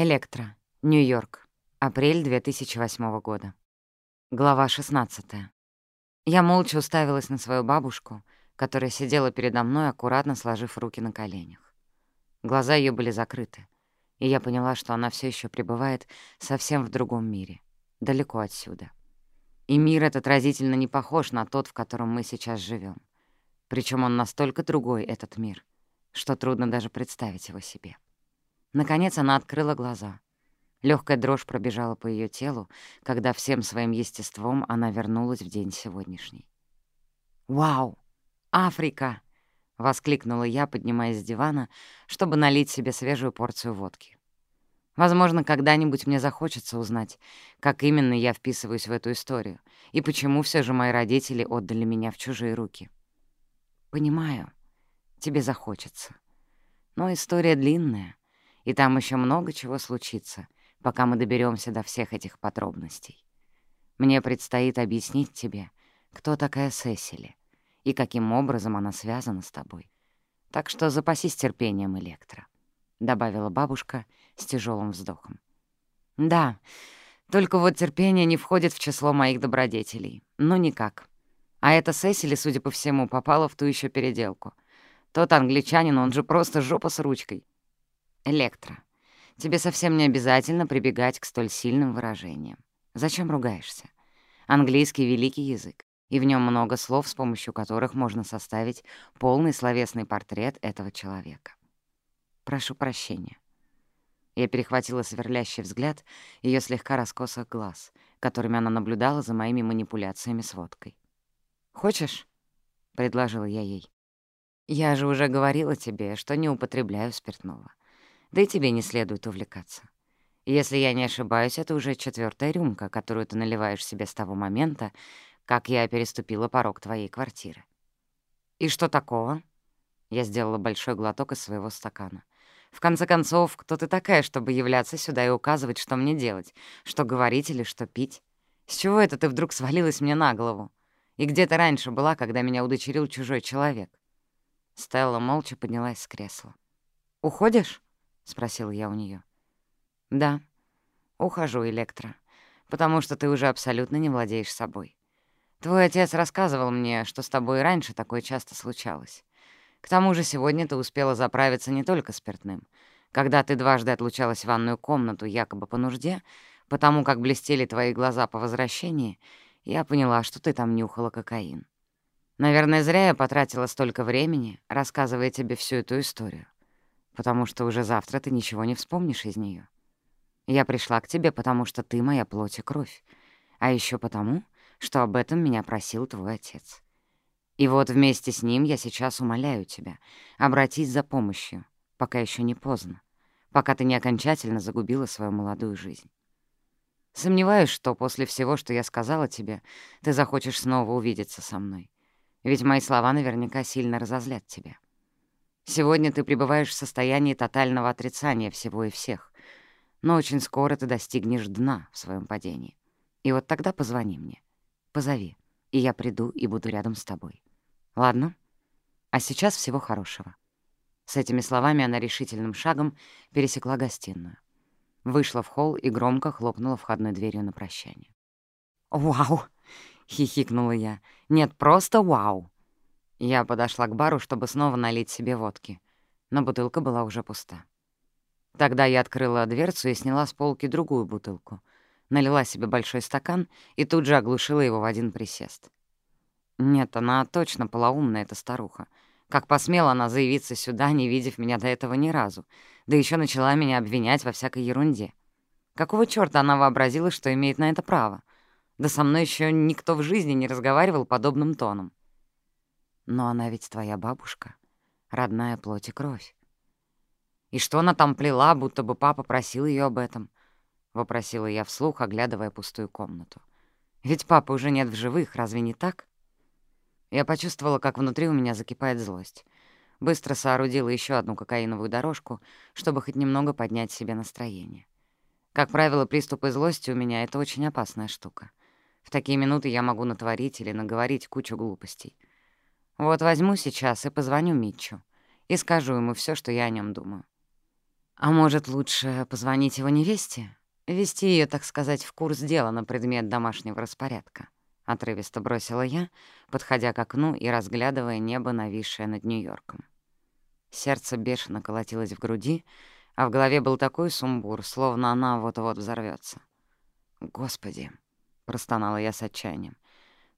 Электро. Нью-Йорк. Апрель 2008 года. Глава 16. Я молча уставилась на свою бабушку, которая сидела передо мной, аккуратно сложив руки на коленях. Глаза ее были закрыты, и я поняла, что она все еще пребывает совсем в другом мире, далеко отсюда. И мир этот разительно не похож на тот, в котором мы сейчас живем. Причем он настолько другой, этот мир, что трудно даже представить его себе. Наконец она открыла глаза. Легкая дрожь пробежала по ее телу, когда всем своим естеством она вернулась в день сегодняшний. «Вау! Африка!» — воскликнула я, поднимаясь с дивана, чтобы налить себе свежую порцию водки. Возможно, когда-нибудь мне захочется узнать, как именно я вписываюсь в эту историю и почему все же мои родители отдали меня в чужие руки. «Понимаю, тебе захочется. Но история длинная, и там еще много чего случится, пока мы доберемся до всех этих подробностей. Мне предстоит объяснить тебе, кто такая Сесили и каким образом она связана с тобой. Так что запасись терпением, Электро», — добавила бабушка с тяжелым вздохом. «Да, только вот терпение не входит в число моих добродетелей. Ну, никак. А эта Сесили, судя по всему, попала в ту еще переделку. Тот англичанин, он же просто жопа с ручкой. Электро. Тебе совсем не обязательно прибегать к столь сильным выражениям. Зачем ругаешься? Английский — великий язык, и в нем много слов, с помощью которых можно составить полный словесный портрет этого человека. Прошу прощения. Я перехватила сверлящий взгляд ее слегка раскосых глаз, которыми она наблюдала за моими манипуляциями с водкой. «Хочешь?» — предложила я ей. «Я же уже говорила тебе, что не употребляю спиртного. Да и тебе не следует увлекаться. Если я не ошибаюсь, это уже четвертая рюмка, которую ты наливаешь себе с того момента, как я переступила порог твоей квартиры. И что такого? Я сделала большой глоток из своего стакана. В конце концов, кто ты такая, чтобы являться сюда и указывать, что мне делать, что говорить или что пить? С чего это ты вдруг свалилась мне на голову? И где ты раньше была, когда меня удочерил чужой спросил я у неё. «Да, ухожу, Электро, потому что ты уже абсолютно не владеешь собой. Твой отец рассказывал мне, что с тобой раньше такое часто случалось. К тому же сегодня ты успела заправиться не только спиртным. Когда ты дважды отлучалась в ванную комнату якобы по нужде, потому как блестели твои глаза по возвращении, я поняла, что ты там нюхала кокаин. Наверное, зря я потратила столько времени, рассказывая тебе всю эту историю. потому что уже завтра ты ничего не вспомнишь из нее. Я пришла к тебе, потому что ты моя плоть и кровь, а еще потому, что об этом меня просил твой отец. И вот вместе с ним я сейчас умоляю тебя обратись за помощью, пока еще не поздно, пока ты не окончательно загубила свою молодую жизнь. Сомневаюсь, что после всего, что я сказала тебе, ты захочешь снова увидеться со мной. Ведь мои слова наверняка сильно разозлят тебя. Сегодня ты пребываешь в состоянии тотального отрицания всего и всех, но очень скоро ты достигнешь дна в своем падении. И вот тогда позвони мне, позови, и я приду и буду рядом с тобой. Ладно? А сейчас всего хорошего». С этими словами она решительным шагом пересекла гостиную. Вышла в холл и громко хлопнула входной дверью на прощание. «Вау!» — хихикнула я. «Нет, просто вау!» Я подошла к бару, чтобы снова налить себе водки, но бутылка была уже пуста. Тогда я открыла дверцу и сняла с полки другую бутылку, налила себе большой стакан и тут же оглушила его в один присест. Нет, она точно полоумная, эта старуха. Как посмела она заявиться сюда, не видев меня до этого ни разу, да еще начала меня обвинять во всякой ерунде. Какого чёрта она вообразила, что имеет на это право? Да со мной еще никто в жизни не разговаривал подобным тоном. Но она ведь твоя бабушка, родная плоть и кровь. И что она там плела, будто бы папа просил ее об этом? Вопросила я вслух, оглядывая пустую комнату. Ведь папы уже нет в живых, разве не так? Я почувствовала, как внутри у меня закипает злость. Быстро соорудила еще одну кокаиновую дорожку, чтобы хоть немного поднять себе настроение. Как правило, приступы злости у меня — это очень опасная штука. В такие минуты я могу натворить или наговорить кучу глупостей — вот возьму сейчас и позвоню Митчу и скажу ему все, что я о нем думаю. А может, лучше позвонить его невесте? Вести ее,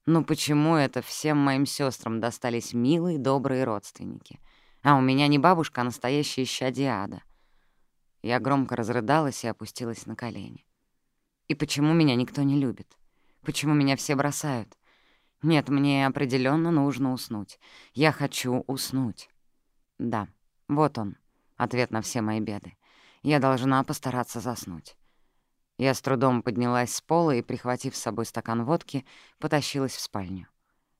так сказать, в курс дела на предмет домашнего распорядка. Отрывисто бросила я, подходя к окну и разглядывая небо, нависшее над Нью-Йорком. Сердце бешено колотилось в груди, а в голове был такой сумбур, словно она вот-вот взорвется. «Господи!» — простонала я с отчаянием. «Ну почему это всем моим сестрам достались милые, добрые родственники? А у меня не бабушка, а настоящая щадиада». Я громко разрыдалась и опустилась на колени. «И почему меня никто не любит? Почему меня все бросают? Нет, мне определенно нужно уснуть. Я хочу уснуть». Да, вот он, ответ на все мои беды. Я должна постараться заснуть. Я с трудом поднялась с пола и, прихватив с собой стакан водки, потащилась в спальню.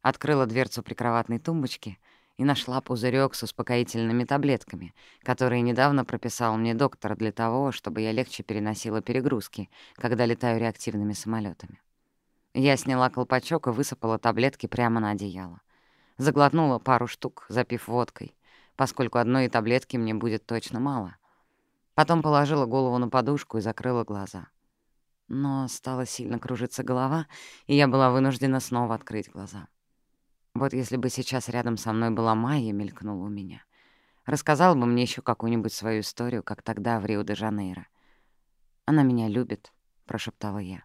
Открыла дверцу прикроватной тумбочки и нашла пузырек с успокоительными таблетками, которые недавно прописал мне доктор для того, чтобы я легче переносила перегрузки, когда летаю реактивными самолетами. Я сняла колпачок и высыпала таблетки прямо на одеяло. Заглотнула пару штук, запив водкой поскольку одной таблетки мне будет точно мало. Потом положила голову на подушку и закрыла глаза. Но стала сильно кружиться голова, и я была вынуждена снова открыть глаза. Вот если бы сейчас рядом со мной была Майя, мелькнула у меня. Рассказала бы мне еще какую-нибудь свою историю, как тогда в Рио-де-Жанейро. «Она меня любит», — прошептала я.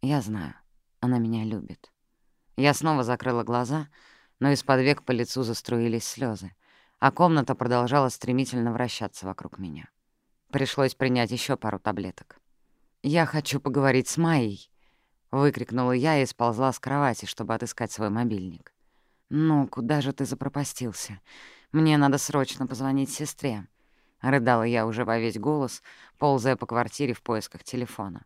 «Я знаю, она меня любит». Я снова закрыла глаза, но из-под век по лицу заструились слезы а комната продолжала стремительно вращаться вокруг меня. Пришлось принять еще пару таблеток. «Я хочу поговорить с Майей», — выкрикнула я и сползла с кровати, чтобы отыскать свой мобильник. «Ну, куда же ты запропастился? Мне надо срочно позвонить сестре», — рыдала я уже во весь голос, ползая по квартире в поисках телефона.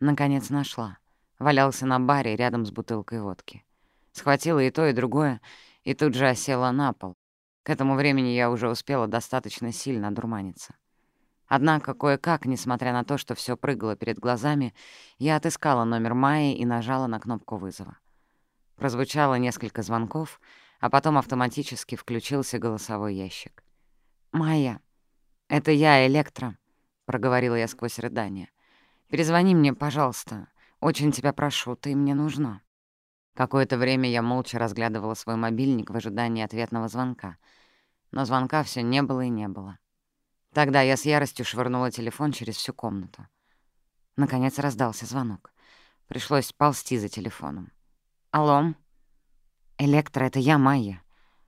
Наконец нашла. Валялся на баре рядом с бутылкой водки. Схватила и то, и другое, и тут же осела на пол, к этому времени я уже успела достаточно сильно одурманиться. Однако кое-как, несмотря на то, что все прыгало перед глазами, я отыскала номер Майи и нажала на кнопку вызова. Прозвучало несколько звонков, а потом автоматически включился голосовой ящик. «Майя, это я, Электро», — проговорила я сквозь рыдание. «Перезвони мне, пожалуйста. Очень тебя прошу, ты мне нужна». Какое-то время я молча разглядывала свой мобильник в ожидании ответного звонка — но звонка все не было и не было. Тогда я с яростью швырнула телефон через всю комнату. Наконец раздался звонок. Пришлось ползти за телефоном. «Алло? Электро, это я, Майя.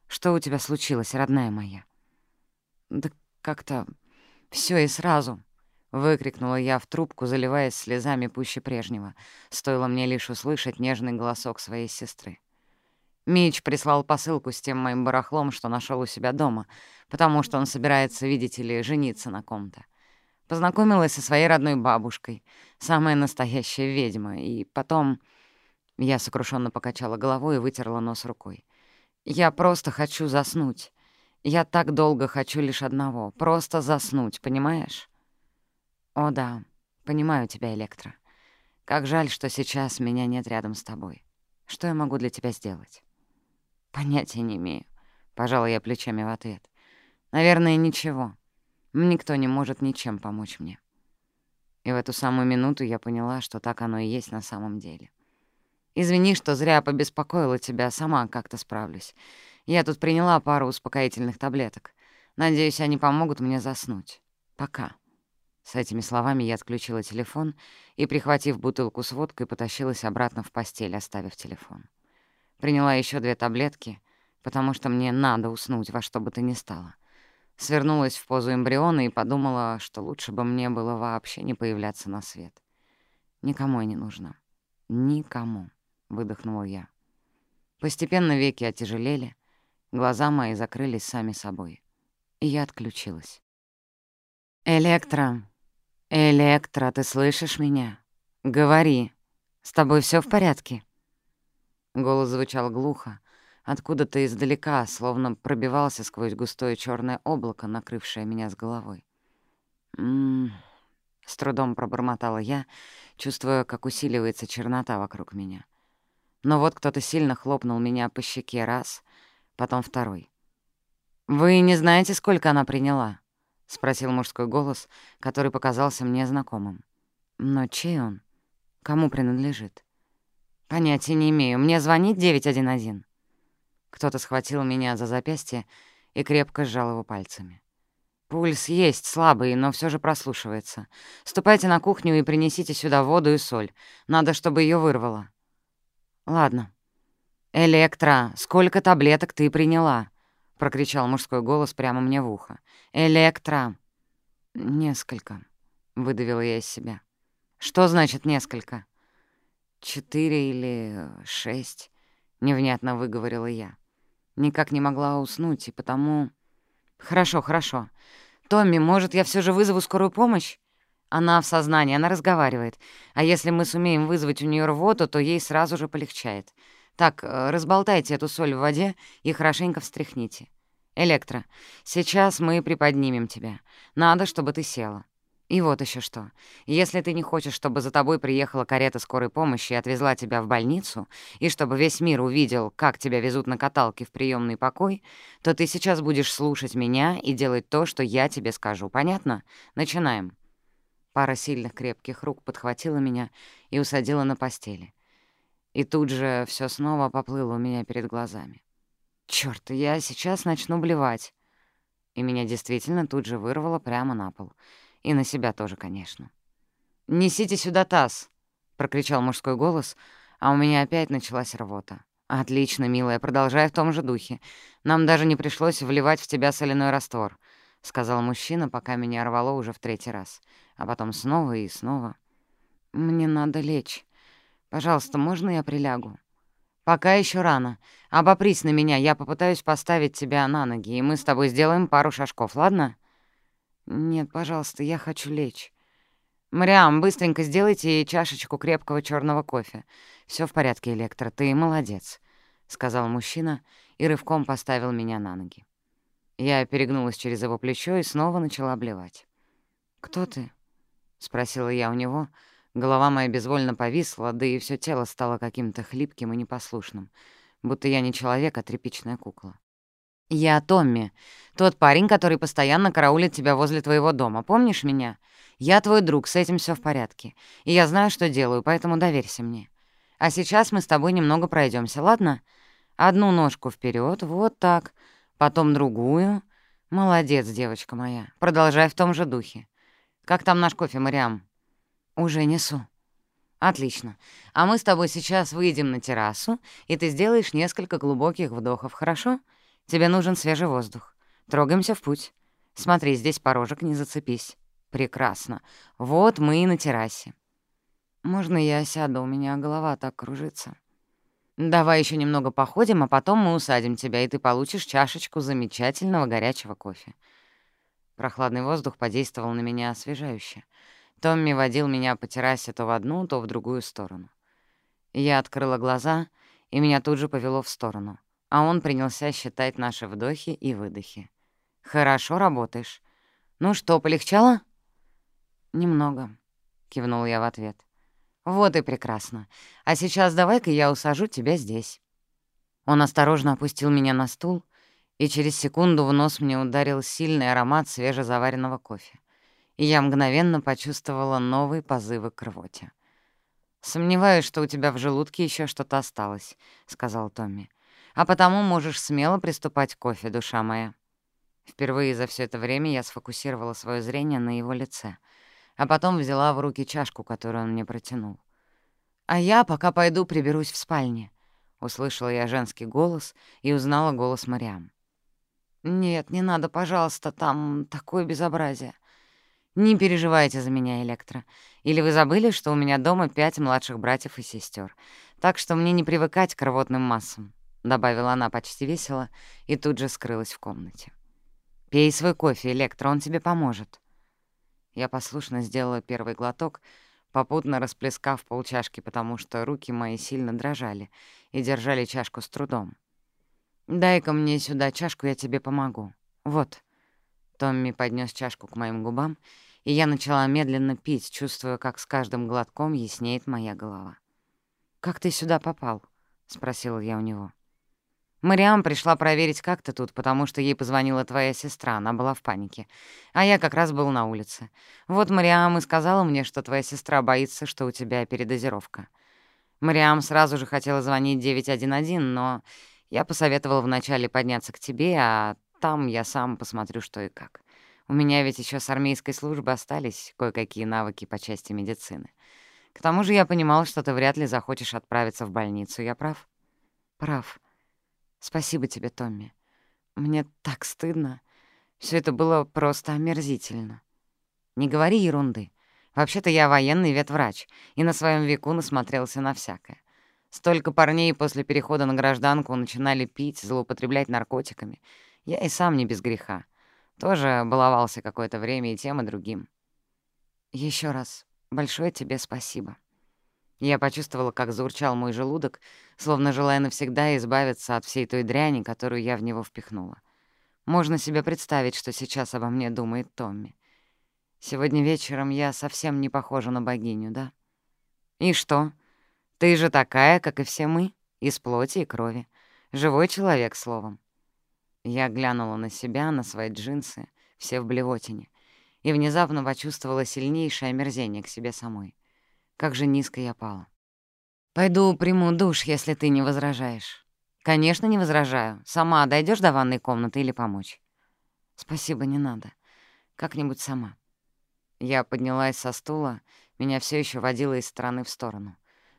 Что у тебя случилось, родная моя?» «Да как-то все и сразу», — выкрикнула я в трубку, заливаясь слезами пуще прежнего. Стоило мне лишь услышать нежный голосок своей сестры. Мич прислал посылку с тем моим барахлом, что нашел у себя дома, потому что он собирается, видите ли, жениться на ком-то. Познакомилась со своей родной бабушкой, самая настоящая ведьма, и потом... Я сокрушенно покачала головой и вытерла нос рукой. «Я просто хочу заснуть. Я так долго хочу лишь одного — просто заснуть, понимаешь?» «О да, понимаю тебя, Электро. Как жаль, что сейчас меня нет рядом с тобой. Что я могу для тебя сделать?» Понятия не имею. Пожала я плечами в ответ. Наверное, ничего. Никто не может ничем помочь мне. И в эту самую минуту я поняла, что так оно и есть на самом деле. Извини, что зря побеспокоила тебя, сама как-то справлюсь. Я тут приняла пару успокоительных таблеток. Надеюсь, они помогут мне заснуть. Пока. С этими словами я отключила телефон и, прихватив бутылку с водкой, потащилась обратно в постель, оставив телефон. Приняла еще две таблетки, потому что мне надо уснуть во что бы то ни стало. Свернулась в позу эмбриона и подумала, что лучше бы мне было вообще не появляться на свет. Никому я не нужна. Никому, — выдохнула я. Постепенно веки отяжелели, глаза мои закрылись сами собой, и я отключилась. «Электро! Электро, ты слышишь меня? Говори, с тобой все в порядке?» Голос звучал глухо, откуда-то издалека, словно пробивался сквозь густое черное облако, накрывшее меня с головой. «М-м-м», с трудом пробормотала я, чувствуя, как усиливается чернота вокруг меня. Но вот кто-то сильно хлопнул меня по щеке раз, потом второй. «Вы не знаете, сколько она приняла?» — спросил мужской голос, который показался мне знакомым. «Но чей он? Кому принадлежит?» «Понятия не имею. Мне звонить 911?» Кто-то схватил меня за запястье и крепко сжал его пальцами. «Пульс есть, слабый, но все же прослушивается. Ступайте на кухню и принесите сюда воду и соль. Надо, чтобы ее вырвало». «Ладно». «Электра, сколько таблеток ты приняла?» — прокричал мужской голос прямо мне в ухо. «Электра!» «Несколько», — выдавила я из себя. «Что значит «несколько»?» «Четыре или шесть», — невнятно выговорила я. Никак не могла уснуть, и потому... «Хорошо, хорошо. Томми, может, я все же вызову скорую помощь?» Она в сознании, она разговаривает. А если мы сумеем вызвать у нее рвоту, то ей сразу же полегчает. Так, э, разболтайте эту соль в воде и хорошенько встряхните. Электро, сейчас мы приподнимем тебя. Надо, чтобы ты села. И вот еще что. Если ты не хочешь, чтобы за тобой приехала карета скорой помощи и отвезла тебя в больницу, и чтобы весь мир увидел, как тебя везут на каталке в приемный покой, то ты сейчас будешь слушать меня и делать то, что я тебе скажу. Понятно? Начинаем. Пара сильных крепких рук подхватила меня и усадила на постели. И тут же все снова поплыло у меня перед глазами. Черт, я сейчас начну блевать. И меня действительно тут же вырвало прямо на пол — и на себя тоже, конечно. «Несите сюда таз!» — прокричал мужской голос, а у меня опять началась рвота. «Отлично, милая, продолжай в том же духе. Нам даже не пришлось вливать в тебя соляной раствор», — сказал мужчина, пока меня рвало уже в третий раз, а потом снова и снова. «Мне надо лечь. Пожалуйста, можно я прилягу?» «Пока еще рано. Обопрись на меня, я попытаюсь поставить тебя на ноги, и мы с тобой сделаем пару шажков, ладно?» «Нет, пожалуйста, я хочу лечь». «Мариам, быстренько сделайте ей чашечку крепкого черного кофе. Все в порядке, Электро, ты молодец», — сказал мужчина и рывком поставил меня на ноги. Я перегнулась через его плечо и снова начала обливать. «Кто ты?» — спросила я у него. Голова моя безвольно повисла, да и все тело стало каким-то хлипким и непослушным, будто я не человек, а тряпичная кукла. «Я Томми, тот парень, который постоянно караулит тебя возле твоего дома. Помнишь меня? Я твой друг, с этим все в порядке. И я знаю, что делаю, поэтому доверься мне. А сейчас мы с тобой немного пройдемся, ладно? Одну ножку вперед, вот так, потом другую. Молодец, девочка моя. Продолжай в том же духе. Как там наш кофе, Мариам?» «Уже несу». «Отлично. А мы с тобой сейчас выйдем на террасу, и ты сделаешь Тебе нужен свежий воздух. Трогаемся в путь. Смотри, здесь порожек, не зацепись. Прекрасно. Вот мы и на террасе. Можно я сяду? У меня голова так кружится. Давай еще немного походим, а потом мы усадим тебя, и ты получишь чашечку замечательного горячего кофе. Прохладный воздух подействовал на меня освежающе. Томми водил меня по террасе то в одну, то в другую сторону. Я открыла глаза, и меня тут же повело в сторону — а он принялся считать наши вдохи и выдохи. «Хорошо работаешь. Ну что, полегчало?» «Немного», — кивнул я в ответ. «Вот и прекрасно. А сейчас давай-ка я усажу тебя здесь». Он осторожно опустил меня на стул, и через секунду в нос мне ударил сильный аромат свежезаваренного кофе, и я мгновенно почувствовала новые позывы к рвоте. «Сомневаюсь, что у тебя в желудке еще что-то осталось», — сказал Томми А потому можешь смело приступать к кофе, душа моя». Впервые за все это время я сфокусировала свое зрение на его лице, а потом взяла в руки чашку, которую он мне протянул. «А я пока пойду приберусь в спальне», — услышала я женский голос и узнала голос Мариам. «Нет, не надо, пожалуйста, там такое безобразие. Не переживайте за меня, Электро. Или вы забыли, что у меня дома пять младших братьев и сестер, так что мне не привыкать к рвотным массам?» добавила она почти весело и тут же скрылась в комнате. «Пей свой кофе, Электро, он тебе поможет». Я послушно сделала первый глоток, попутно расплескав полчашки, потому что руки мои сильно дрожали и держали чашку с трудом. «Дай-ка мне сюда чашку, я тебе помогу. Вот». Томми поднес чашку к моим губам, и я начала медленно пить, чувствуя, как с каждым глотком яснеет моя голова. «Как ты сюда попал?» — спросила я у него. Мариам пришла проверить, как ты тут, потому что ей позвонила твоя сестра, она была в панике. А я как раз был на улице. Вот Мариам и сказала мне, что твоя сестра боится, что у тебя передозировка. Мариам сразу же хотела звонить 911, но я посоветовал вначале подняться к тебе, а там я сам посмотрю, что и как. У меня ведь еще с армейской службы остались кое-какие навыки по части медицины. К тому же я понимал, что ты вряд ли захочешь Спасибо тебе, Томми. Мне так стыдно. Все это было просто омерзительно. Не говори ерунды. Вообще-то я военный ветврач и на своем веку насмотрелся на всякое. Столько парней после перехода на гражданку начинали пить, злоупотреблять наркотиками. Я и сам не без греха. Тоже баловался какое-то время и тем, и другим. Еще раз большое тебе спасибо. Я почувствовала, как заурчал мой желудок, словно желая навсегда избавиться от всей той дряни, которую я в него впихнула. Можно себе представить, что сейчас обо мне думает Томми. Сегодня вечером я совсем не похожа на богиню, да? И что? Ты же такая, как и все мы, из плоти и крови. Живой человек, словом. Я глянула на себя, на как же низко я пала. «Пойду приму душ, если ты не возражаешь». «Конечно, не возражаю. Сама дойдешь до ванной комнаты или помочь?» «Спасибо, не надо. Как-нибудь сама». Я поднялась со стула, меня все еще водило из стороны в сторону.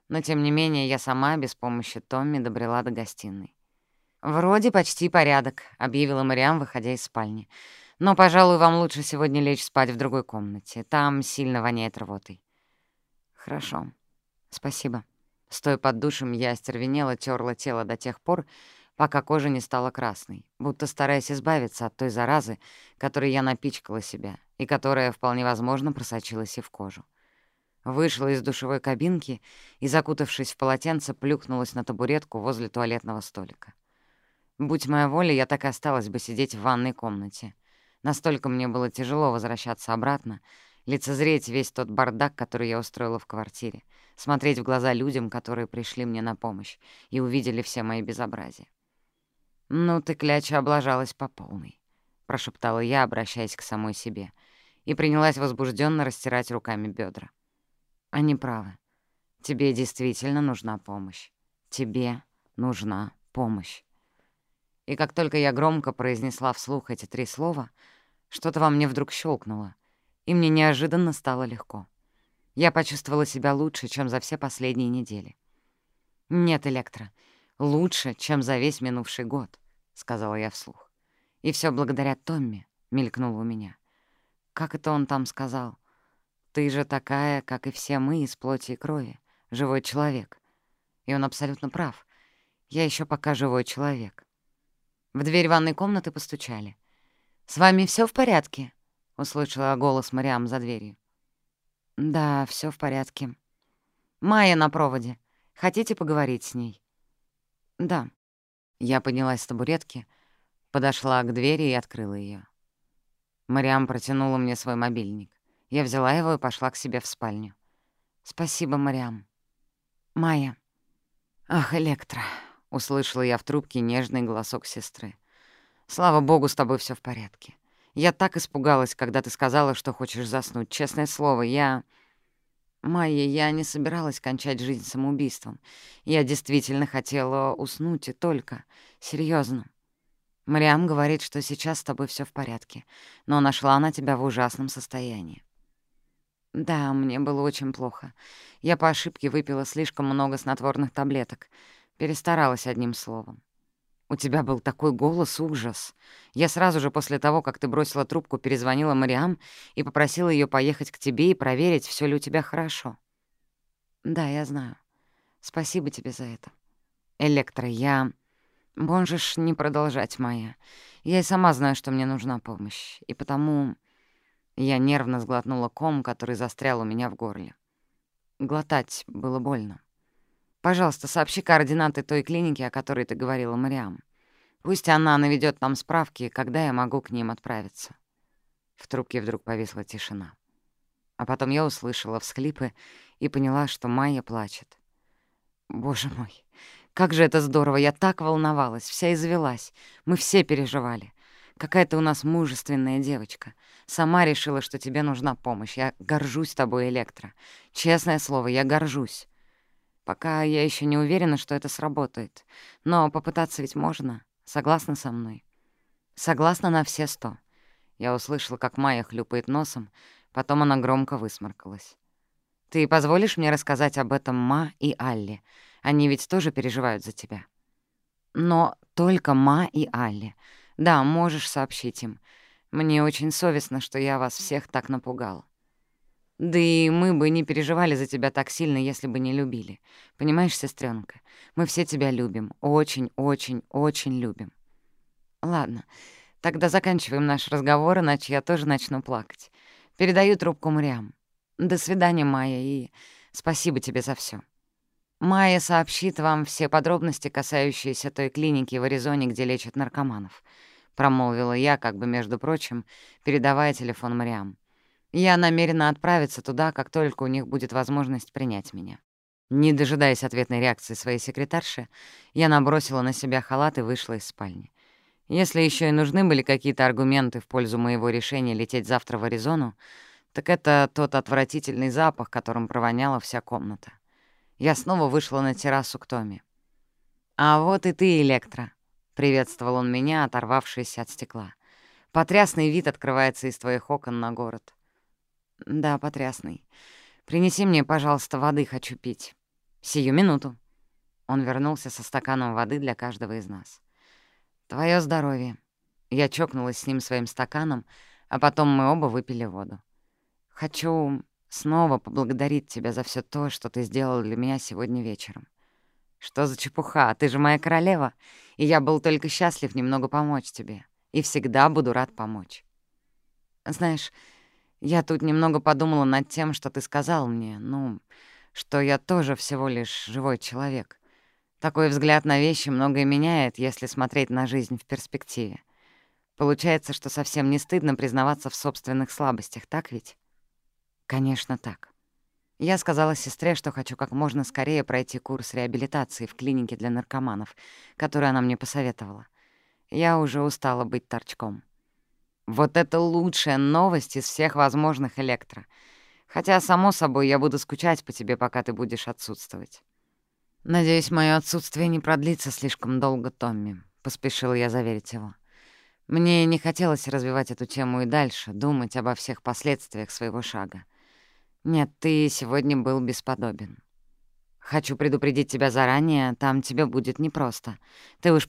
Но, тем не менее, я сама без помощи Томми добрела до гостиной. «Вроде почти порядок», — объявила Мариам, выходя из спальни. «Но, пожалуй, вам лучше сегодня лечь спать в другой комнате. Там сильно воняет рвотой». Хорошо. Спасибо. Стоя под душем, я остервенела, терла тело до тех пор, пока кожа не стала красной, будто стараясь избавиться от той заразы, которой я напичкала себя и которая, вполне возможно, просочилась и в кожу. Вышла из душевой кабинки и, закутавшись в полотенце, плюхнулась на табуретку возле туалетного столика. Будь моя воля, я так и осталась бы сидеть в ванной комнате. Настолько мне было тяжело возвращаться обратно, лицезреть весь тот бардак, который я устроила в квартире, смотреть в глаза людям, которые пришли мне на помощь и увидели все мои безобразия. «Ну ты, кляча, облажалась по полной», — прошептала я, обращаясь к самой себе, и принялась возбужденно растирать руками бедра. «Они правы. Тебе действительно нужна помощь. Тебе нужна помощь». И как только я громко произнесла вслух эти три слова, что-то во мне вдруг щелкнуло, И мне неожиданно стало легко. Я почувствовала себя лучше, чем за все последние недели. «Нет, Электро, лучше, чем за весь минувший год», — сказала я вслух. «И все благодаря Томми», — мелькнуло у меня. «Как это он там сказал? Ты же такая, как и все мы, из плоти и крови, живой человек». И он абсолютно прав. Я еще пока живой человек. В дверь ванной комнаты постучали. «С вами все в порядке?» услышала голос Мариам за дверью. «Да, все в порядке. Майя на проводе. Хотите поговорить с ней?» «Да». Я поднялась с табуретки, подошла к двери и открыла ее. Мариам протянула мне свой мобильник. Я взяла его и пошла к себе в спальню. «Спасибо, Мариам». «Майя». «Ах, Электро», — услышала я в трубке нежный голосок сестры. «Слава богу, с тобой все в порядке. Я так испугалась, когда ты сказала, что хочешь заснуть. Честное слово, я... Майя, я не собиралась кончать жизнь самоубийством. Я действительно хотела уснуть и только. Серьезно. Мариам говорит, что сейчас с тобой все в порядке, но нашла она тебя в ужасном состоянии. Да, мне было очень плохо. Я по ошибке выпила слишком много снотворных таблеток. Перестаралась одним словом. У тебя был такой голос, ужас. Я сразу же после того, как ты бросила трубку, перезвонила Мариам и попросила ее поехать к тебе и проверить, все ли у тебя хорошо. Да, я знаю. Спасибо тебе за это. Электро, я... Можешь не продолжать, моя. Я и сама знаю, что мне нужна помощь. И потому... Я нервно сглотнула ком, который застрял у меня в горле. Глотать было больно. Пожалуйста, сообщи координаты той клиники, о которой ты говорила, Мариам. Пусть она наведет нам справки, когда я могу к ним отправиться». В трубке вдруг повисла тишина. А потом я услышала всхлипы и поняла, что Майя плачет. Боже мой, Как же это здорово, я так волновалась, вся извелась. Мы все переживали. Какая ты у нас мужественная девочка. Сама решила, что тебе нужна помощь. Я горжусь тобой, Электро. Честное слово, я горжусь. Пока я еще не уверена, что это сработает. Но попытаться ведь можно. Согласна со мной? Согласна на все сто. Я услышала, как Майя хлюпает носом, потом она громко высморкалась. «Ты позволишь мне рассказать об этом Ма и Алле? Они ведь тоже переживают за тебя». «Но только Ма и Алле. Да, можешь сообщить им. Мне очень совестно, что я вас всех так напугал. Да и мы бы не переживали за тебя так сильно, если бы не любили. Понимаешь, сестренка, мы все тебя любим. Очень, очень, очень любим. Ладно, тогда заканчиваем наш разговор, иначе я тоже начну плакать. Передаю трубку Мариам. До свидания, Майя, и спасибо тебе за все. Майя сообщит вам все подробности, касающиеся той клиники в Аризоне, где лечат наркоманов. Промолвила я, как бы, между прочим, передавая телефон Мариам. Я намерена отправиться туда, как только у них будет возможность принять меня. Не дожидаясь ответной реакции своей секретарши, я набросила на себя халат и вышла из спальни. Если еще и нужны были какие-то аргументы в пользу моего решения лететь завтра в Аризону, так это тот отвратительный запах, которым провоняла вся комната. Я снова вышла на террасу к Томе. «А вот и ты, Электро», — приветствовал он меня, оторвавшись от стекла. «Потрясный вид открывается из твоих окон на город». «Да, потрясный. Принеси мне, пожалуйста, воды, хочу пить. Сию минуту». Он вернулся со стаканом воды для каждого из нас. «Твое здоровье». Я чокнулась с ним своим стаканом, а потом мы оба выпили воду. «Хочу снова поблагодарить тебя за все то, что ты сделал для меня сегодня вечером. Что за чепуха? Ты же моя королева, и я был только счастлив немного помочь тебе. И всегда буду рад помочь. Знаешь, я тут немного подумала над тем, что ты сказал мне, ну, что я тоже всего лишь живой человек. Такой взгляд на вещи многое меняет, если смотреть на жизнь в перспективе. Получается, что совсем не стыдно признаваться в собственных слабостях, так ведь? Конечно, так. Я сказала сестре, что хочу как можно скорее пройти курс реабилитации в клинике для наркоманов, который она мне посоветовала. Я уже устала быть торчком. Вот это лучшая новость из всех возможных электро. Хотя, само собой, я буду скучать по тебе, пока ты будешь отсутствовать. «Надеюсь, мое отсутствие не продлится слишком долго, Томми», — поспешил я заверить его. Мне не хотелось развивать эту тему и дальше, думать обо всех последствиях своего шага. Нет, ты сегодня был бесподобен. Хочу предупредить тебя заранее, там тебе будет непросто. Ты уж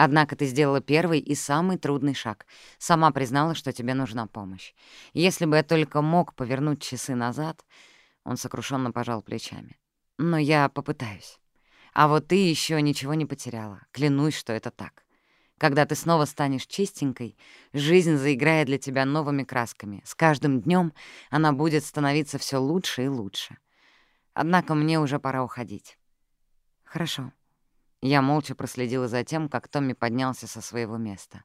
поверь мне, я знаю, о чем говорю. Однако ты сделала первый и самый трудный шаг. Сама признала, что тебе нужна помощь. Если бы я только мог повернуть часы назад... Он сокрушенно пожал плечами. Но я попытаюсь. А вот ты еще ничего не потеряла. Клянусь, что это так. Когда ты снова станешь чистенькой, жизнь заиграет для тебя новыми красками. С каждым днем она будет становиться все лучше и лучше. Однако мне уже пора уходить. Хорошо. Я молча проследила за тем, как Томми поднялся со своего места.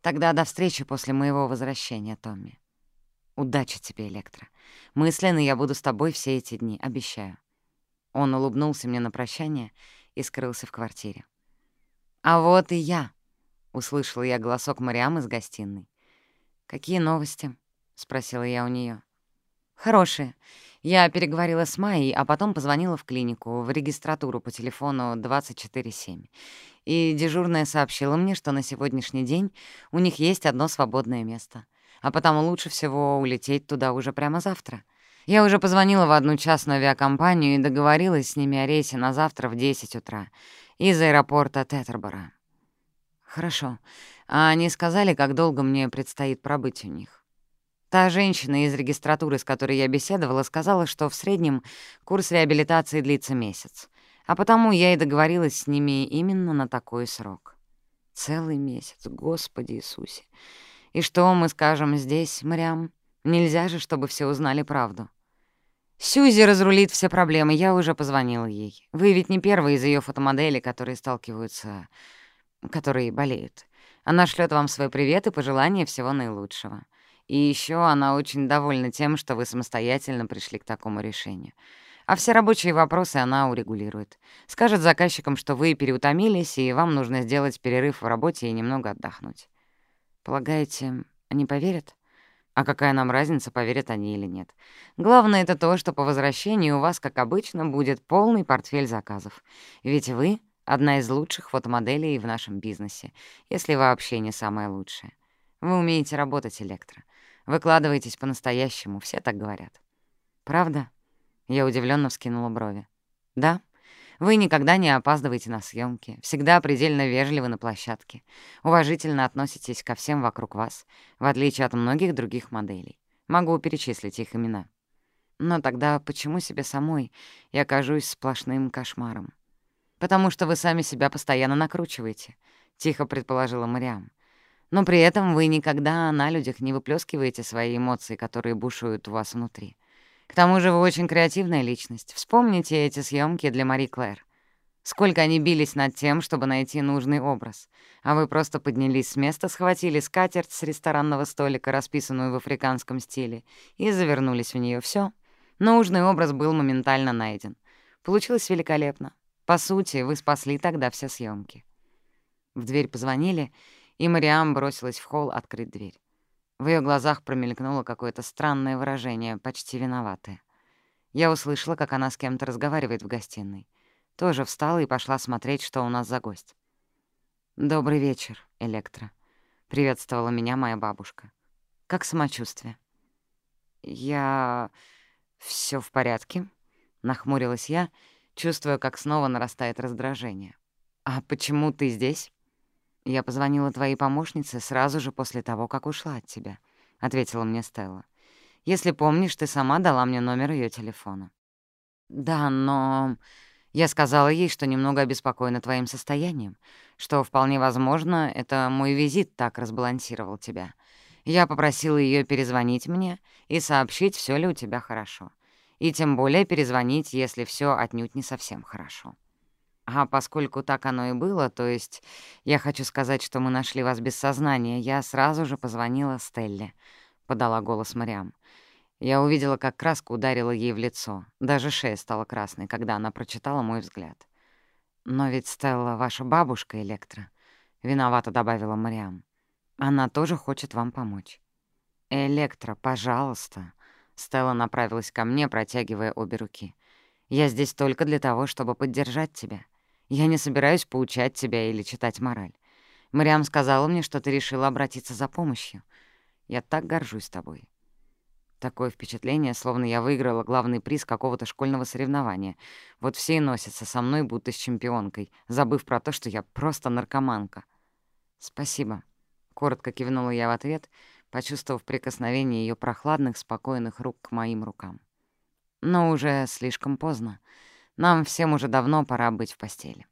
Тогда до встречи после моего возвращения, Томми. Удачи тебе, Электро. Мысленно я буду с тобой все эти дни, обещаю. Он улыбнулся мне на прощание и скрылся в квартире. А вот и я. — услышала я голосок Мариам из гостиной. «Какие новости?» — спросила я у нее. «Хорошие. Я переговорила с Майей, а потом позвонила в клинику, в регистратуру по телефону 247. И дежурная сообщила мне, что на сегодняшний день у них есть одно свободное место. А потому лучше всего улететь туда уже прямо завтра. Я уже позвонила в одну частную авиакомпанию и договорилась с ними о рейсе на завтра в 10 утра из аэропорта Тетербора. «Хорошо. А они сказали, как долго мне предстоит пробыть у них?» Та женщина из регистратуры, с которой я беседовала, сказала, что в среднем курс реабилитации длится месяц. А потому я и договорилась с ними именно на такой срок. Целый месяц, Господи Иисусе. И что мы скажем здесь, Мариам? Нельзя же, чтобы все узнали правду. Сьюзи разрулит все проблемы, я уже позвонила ей. Вы ведь не первые из ее фотомоделей, которые сталкиваются которые болеют. Она шлет вам свой привет и пожелания всего наилучшего. И еще она очень довольна тем, что вы самостоятельно пришли к такому решению. А все рабочие вопросы она урегулирует. Скажет заказчикам, что вы переутомились, и вам нужно сделать перерыв в работе и немного отдохнуть. Полагаете, они поверят? А какая нам разница, поверят они или нет? Главное — это то, что по возвращении у вас, как обычно, будет полный портфель заказов. Ведь вы — одна из лучших фотомоделей в нашем бизнесе, если вообще не самая лучшая. Вы умеете работать, Электро. Выкладывайтесь по-настоящему, все так говорят. Правда? Я удивленно вскинула брови. Да, вы никогда не опаздываете на съемки, всегда предельно вежливы на площадке, уважительно относитесь ко всем вокруг вас, в отличие от многих других моделей. Могу перечислить их имена. Но тогда почему себе самой я кажусь сплошным кошмаром? «Потому что вы сами себя постоянно накручиваете», — тихо предположила Мариам. Но при этом вы никогда на людях не выплескиваете свои эмоции, которые бушуют у вас внутри. К тому же вы очень креативная личность. Вспомните эти съемки для Мари Клэр. Сколько они бились над тем, чтобы найти нужный образ. А вы просто поднялись с места, схватили скатерть с ресторанного столика, расписанную в африканском стиле, и завернулись в нее. Все. Нужный образ был моментально найден. Получилось великолепно. По сути, вы спасли тогда все съемки. В дверь позвонили, и Мариам бросилась в холл открыть дверь. В ее глазах промелькнуло какое-то странное выражение, почти виноватое. Я услышала, как она с кем-то разговаривает в гостиной. Тоже встала и пошла смотреть, что у нас за гость. «Добрый вечер, Электро», — приветствовала меня моя бабушка. «Как самочувствие?» «Я... все в порядке», — нахмурилась я, чувствуя, как снова нарастает раздражение. «А почему ты здесь?» «Я позвонила твоей помощнице сразу же после того, как ушла от тебя», — ответила мне Стелла. «Если помнишь, ты сама дала мне номер ее телефона». «Да, но...» Я сказала ей, что немного обеспокоена твоим состоянием, что, вполне возможно, это мой визит так разбалансировал тебя. Я попросила ее перезвонить мне и сообщить, все ли у тебя хорошо. И тем более перезвонить, если все отнюдь не совсем хорошо. А поскольку так оно и было, то есть я хочу сказать, что мы нашли вас без сознания, я сразу же позвонила Стелле, — подала голос Мариам. Я увидела, как краска ударила ей в лицо. Даже шея стала красной, когда она прочитала мой взгляд. «Но ведь Стелла ваша бабушка, Электро», — виновато добавила Мариам. «Она тоже хочет вам помочь». «Электро, пожалуйста», — Стелла направилась ко мне, протягивая обе руки. «Я здесь только для того, чтобы поддержать тебя. Я не собираюсь поучать тебя или читать мораль. Мариам сказала мне, что ты решила обратиться за помощью. Я так горжусь тобой. Такое впечатление, словно я выиграла главный приз какого-то школьного соревнования. Вот все и носятся со мной, будто с чемпионкой, забыв про то, что я просто наркоманка. «Спасибо», — коротко кивнула я в ответ, почувствовав прикосновение ее прохладных, спокойных рук к моим рукам. Но уже слишком поздно. Нам всем уже давно пора быть в постели.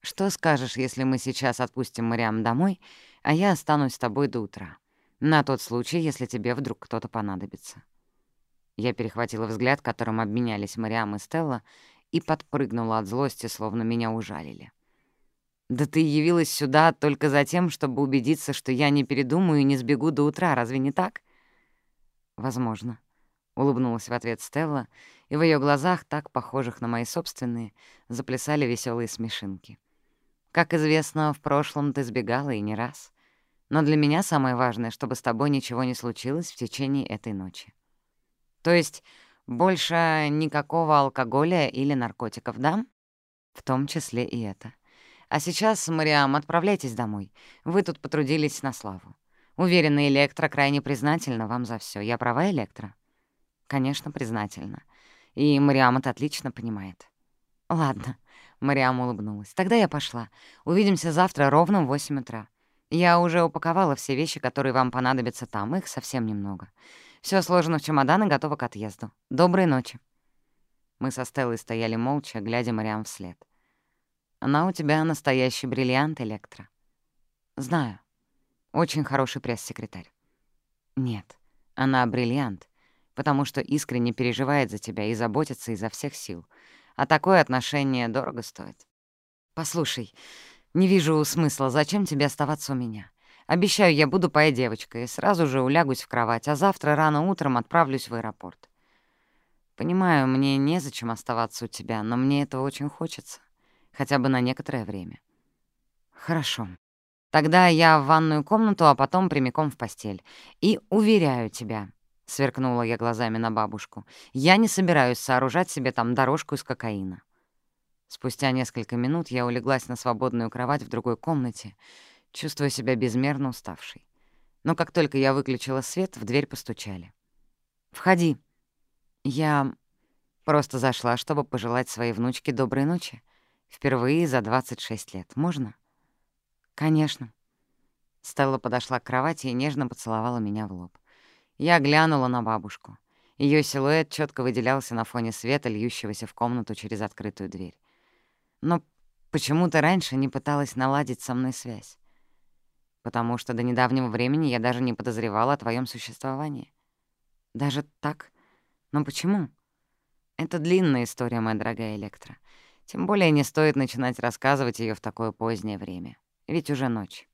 Что скажешь, если мы сейчас отпустим Мариам домой, а я останусь с тобой до утра? На тот случай, если тебе вдруг кто-то понадобится. Я перехватила взгляд, которым обменялись Мариам и Стелла, и подпрыгнула от злости, словно меня ужалили. «Да ты явилась сюда только за тем, чтобы убедиться, что я не передумаю и не сбегу до утра, разве не так?» «Возможно», улыбнулась в ответ Стелла, и в ее глазах, так похожих на мои собственные, заплясали веселые смешинки. Как известно, в прошлом ты сбегала и не раз. Но для меня самое важное, чтобы с тобой ничего не случилось в течение этой ночи. То есть больше никакого алкоголя или наркотиков, да? В том числе и это. А сейчас, Мариам, отправляйтесь домой. Вы тут потрудились на славу. Уверена, Электра крайне признательна вам за все. Я права, Электра? Конечно, признательна. И Мариам это отлично понимает. Ладно, Мариам улыбнулась. Тогда я пошла. Увидимся завтра ровно в 8 утра. Я уже упаковала все вещи, которые вам понадобятся там. Их совсем немного. Все сложено в чемодан и готово к отъезду. Доброй ночи. Мы со Стеллой стояли молча, глядя Мариам вслед. Она у тебя настоящий бриллиант, Электро. Знаю. Очень хороший пресс-секретарь. Нет, она бриллиант, потому что искренне переживает за тебя и заботится изо всех сил. А такое отношение дорого стоит. Послушай, не вижу смысла, зачем тебе оставаться у меня. Обещаю, я буду пая девочкой, сразу же улягусь в кровать, а завтра рано утром отправлюсь в аэропорт. Понимаю, мне незачем оставаться у тебя, но мне этого очень хочется. Хотя бы на некоторое время. Хорошо. Тогда я в ванную комнату, а потом прямиком в постель. И уверяю тебя, сверкнула я глазами на бабушку, — я не собираюсь сооружать себе там дорожку из кокаина. Спустя несколько минут я улеглась на свободную кровать в другой комнате, чувствуя себя безмерно уставшей. Но как только я выключила свет, в дверь постучали. «Входи». Я просто зашла, чтобы пожелать своей внучке доброй ночи. Впервые за 26 лет. Можно? Конечно. Стелла подошла к кровати и нежно поцеловала меня в лоб. Я глянула на бабушку. Ее силуэт четко выделялся на фоне света, льющегося в комнату через открытую дверь. Но почему-то раньше не пыталась наладить со мной связь. Потому что до недавнего времени я даже не подозревала о твоем существовании. Даже так? Но почему? Это длинная история, моя дорогая Электра. Тем более не стоит начинать рассказывать ее в такое позднее время. Ведь уже ночь.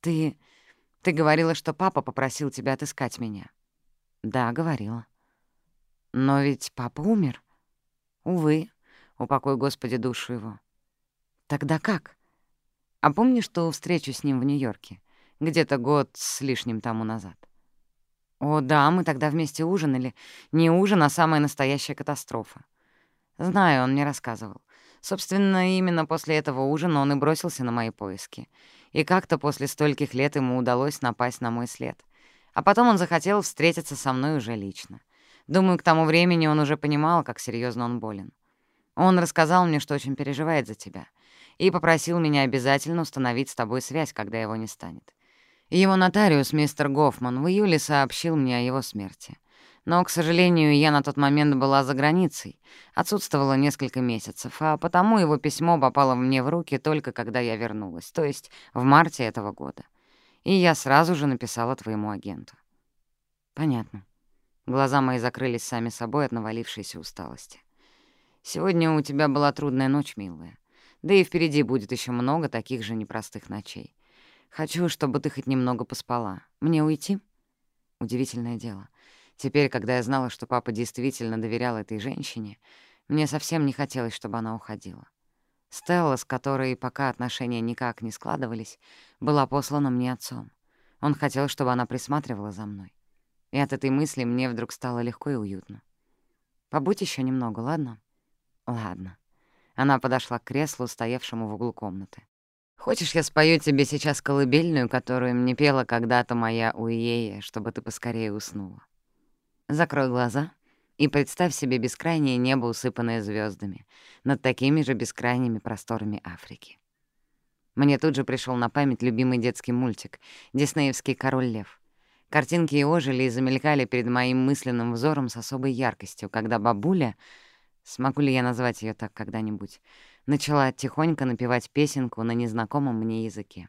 Ты... Ты говорила, что папа попросил тебя отыскать меня. Да, говорила. Но ведь папа умер. Увы, упокой Господи душу его. Тогда как? А помнишь ту встречу с ним в Нью-Йорке? Где-то год с лишним тому назад. О, да, мы тогда вместе ужинали. Не ужин, а самая настоящая катастрофа. Знаю, он мне рассказывал. Собственно, именно после этого ужина он и бросился на мои поиски — И как-то после стольких лет ему удалось напасть на мой след. А потом он захотел встретиться со мной уже лично. Думаю, к тому времени он уже понимал, как серьезно он болен. Он рассказал мне, что очень переживает за тебя, и попросил меня обязательно установить с тобой связь, когда его не станет. Его нотариус, мистер Гофман, в июле сообщил мне о его смерти. Но, к сожалению, я на тот момент была за границей, отсутствовала несколько месяцев, а потому его письмо попало мне в руки только когда я вернулась, то есть в марте этого года. И я сразу же написала твоему агенту. Понятно. Глаза мои закрылись сами собой от навалившейся усталости. Сегодня у тебя была трудная ночь, милая. Да и впереди будет еще много таких же непростых ночей. Хочу, чтобы ты хоть немного поспала. Мне уйти? Удивительное дело. Теперь, когда я знала, что папа действительно доверял этой женщине, мне совсем не хотелось, чтобы она уходила. Стелла, с которой пока отношения никак не складывались, была послана мне отцом. Он хотел, чтобы она присматривала за мной. И от этой мысли мне вдруг стало легко и уютно. «Побудь еще немного, ладно?» «Ладно». Она подошла к креслу, стоявшему в углу комнаты. «Хочешь, я спою тебе сейчас колыбельную, которую мне пела когда-то моя Уея, чтобы ты поскорее уснула?» Закрой глаза и представь себе бескрайнее небо, усыпанное звездами, над такими же бескрайними просторами Африки. Мне тут же пришел на память любимый детский мультик «Диснеевский король лев». Картинки ожили и замелькали перед моим мысленным взором с особой яркостью, когда бабуля, смогу ли я назвать ее так когда-нибудь, начала тихонько напевать песенку на незнакомом мне языке.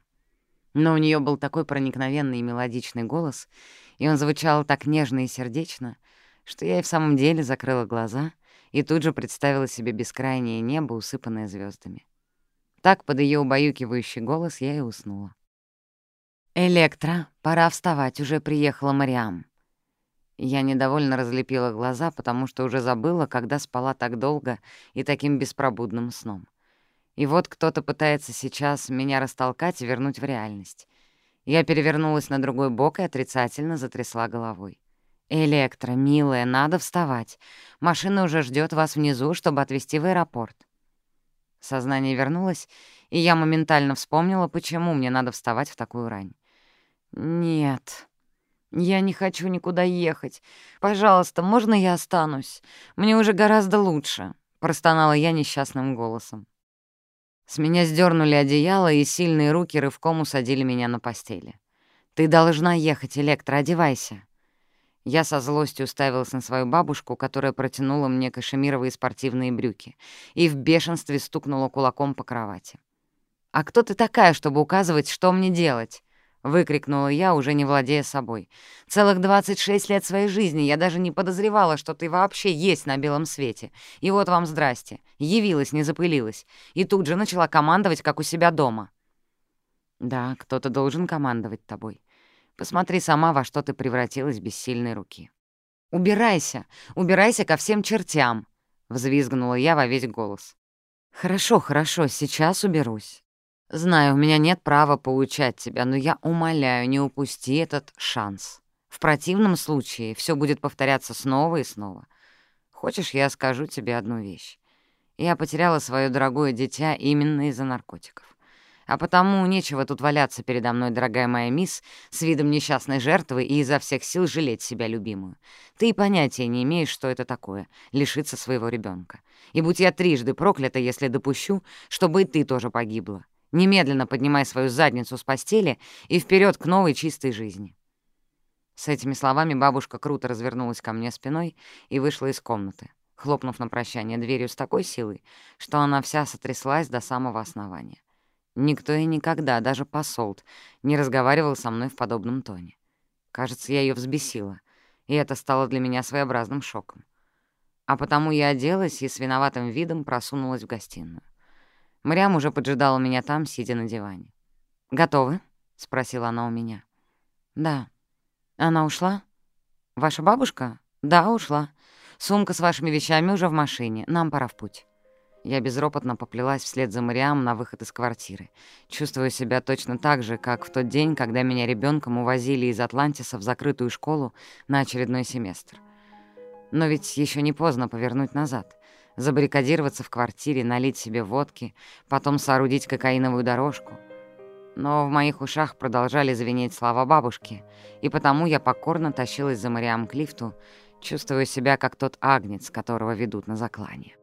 Но у нее был такой проникновенный и мелодичный голос, и он звучал так нежно и сердечно, что я и в самом деле закрыла глаза и тут же представила себе бескрайнее небо, усыпанное звездами. Так под ее убаюкивающий голос я и уснула. «Электра, пора вставать, уже приехала Мариам». Я недовольно разлепила глаза, потому что уже забыла, когда спала так долго и таким беспробудным сном. И вот кто-то пытается сейчас меня растолкать и вернуть в реальность. Я перевернулась на другой бок и отрицательно затрясла головой. «Электро, милая, надо вставать. Машина уже ждет вас внизу, чтобы отвезти в аэропорт». Сознание вернулось, и я моментально вспомнила, почему мне надо вставать в такую рань. «Нет, я не хочу никуда ехать. Пожалуйста, можно я останусь? Мне уже гораздо лучше», — простонала я несчастным голосом. С меня сдернули одеяло, и сильные руки рывком усадили меня на постели. «Ты должна ехать, Электро, одевайся». Я со злостью уставилась на свою бабушку, которая протянула мне кашемировые спортивные брюки, и в бешенстве стукнула кулаком по кровати. «А кто ты такая, чтобы указывать, что мне делать?» — выкрикнула я, уже не владея собой. «Целых 26 лет своей жизни я даже не подозревала, что ты вообще есть на белом свете. И вот вам здрасте. Явилась, не запылилась. И тут же начала командовать, как у себя дома». «Да, кто-то должен командовать тобой. Посмотри сама, во что ты превратилась без сильной руки». «Убирайся! Убирайся ко всем чертям!» — взвизгнула я во весь голос. «Хорошо, хорошо, сейчас уберусь. Знаю, у меня нет права поучать тебя, но я умоляю, не упусти этот шанс. В противном случае все будет повторяться снова и снова. Хочешь, я скажу тебе одну вещь? Я потеряла свое дорогое дитя именно из-за наркотиков. А потому нечего тут валяться передо мной, дорогая моя мисс, с видом несчастной жертвы и изо всех сил жалеть себя любимую. Ты и понятия не имеешь, что это такое — лишиться своего ребенка. И будь я трижды проклята, если допущу, чтобы и ты тоже погибла. Немедленно поднимая свою задницу с постели и вперед к новой чистой жизни. С этими словами бабушка круто развернулась ко мне спиной и вышла из комнаты, хлопнув на прощание дверью с такой силой, что она вся сотряслась до самого основания. Никто и никогда, даже посолт, не разговаривал со мной в подобном тоне. Кажется, я ее взбесила, и это стало для меня своеобразным шоком. А потому я оделась и с виноватым видом просунулась в гостиную. Мря уже поджидала меня там, сидя на диване. «Готовы?» — спросила она у меня. «Да». «Она ушла?» «Ваша бабушка?» «Да, ушла. Сумка с вашими вещами уже в машине. Нам пора в путь». Я безропотно поплелась вслед за Мариам на выход из квартиры. Чувствую себя точно так же, как в тот день, когда меня ребенком увозили из Атлантиса в закрытую школу на очередной семестр. Но ведь еще не поздно повернуть назад. забаррикадироваться в квартире, налить себе водки, потом соорудить кокаиновую дорожку. Но в моих ушах продолжали звенеть слова бабушки, и потому я покорно тащилась за Мариам к лифту, чувствуя себя как тот агнец, которого ведут на заклание.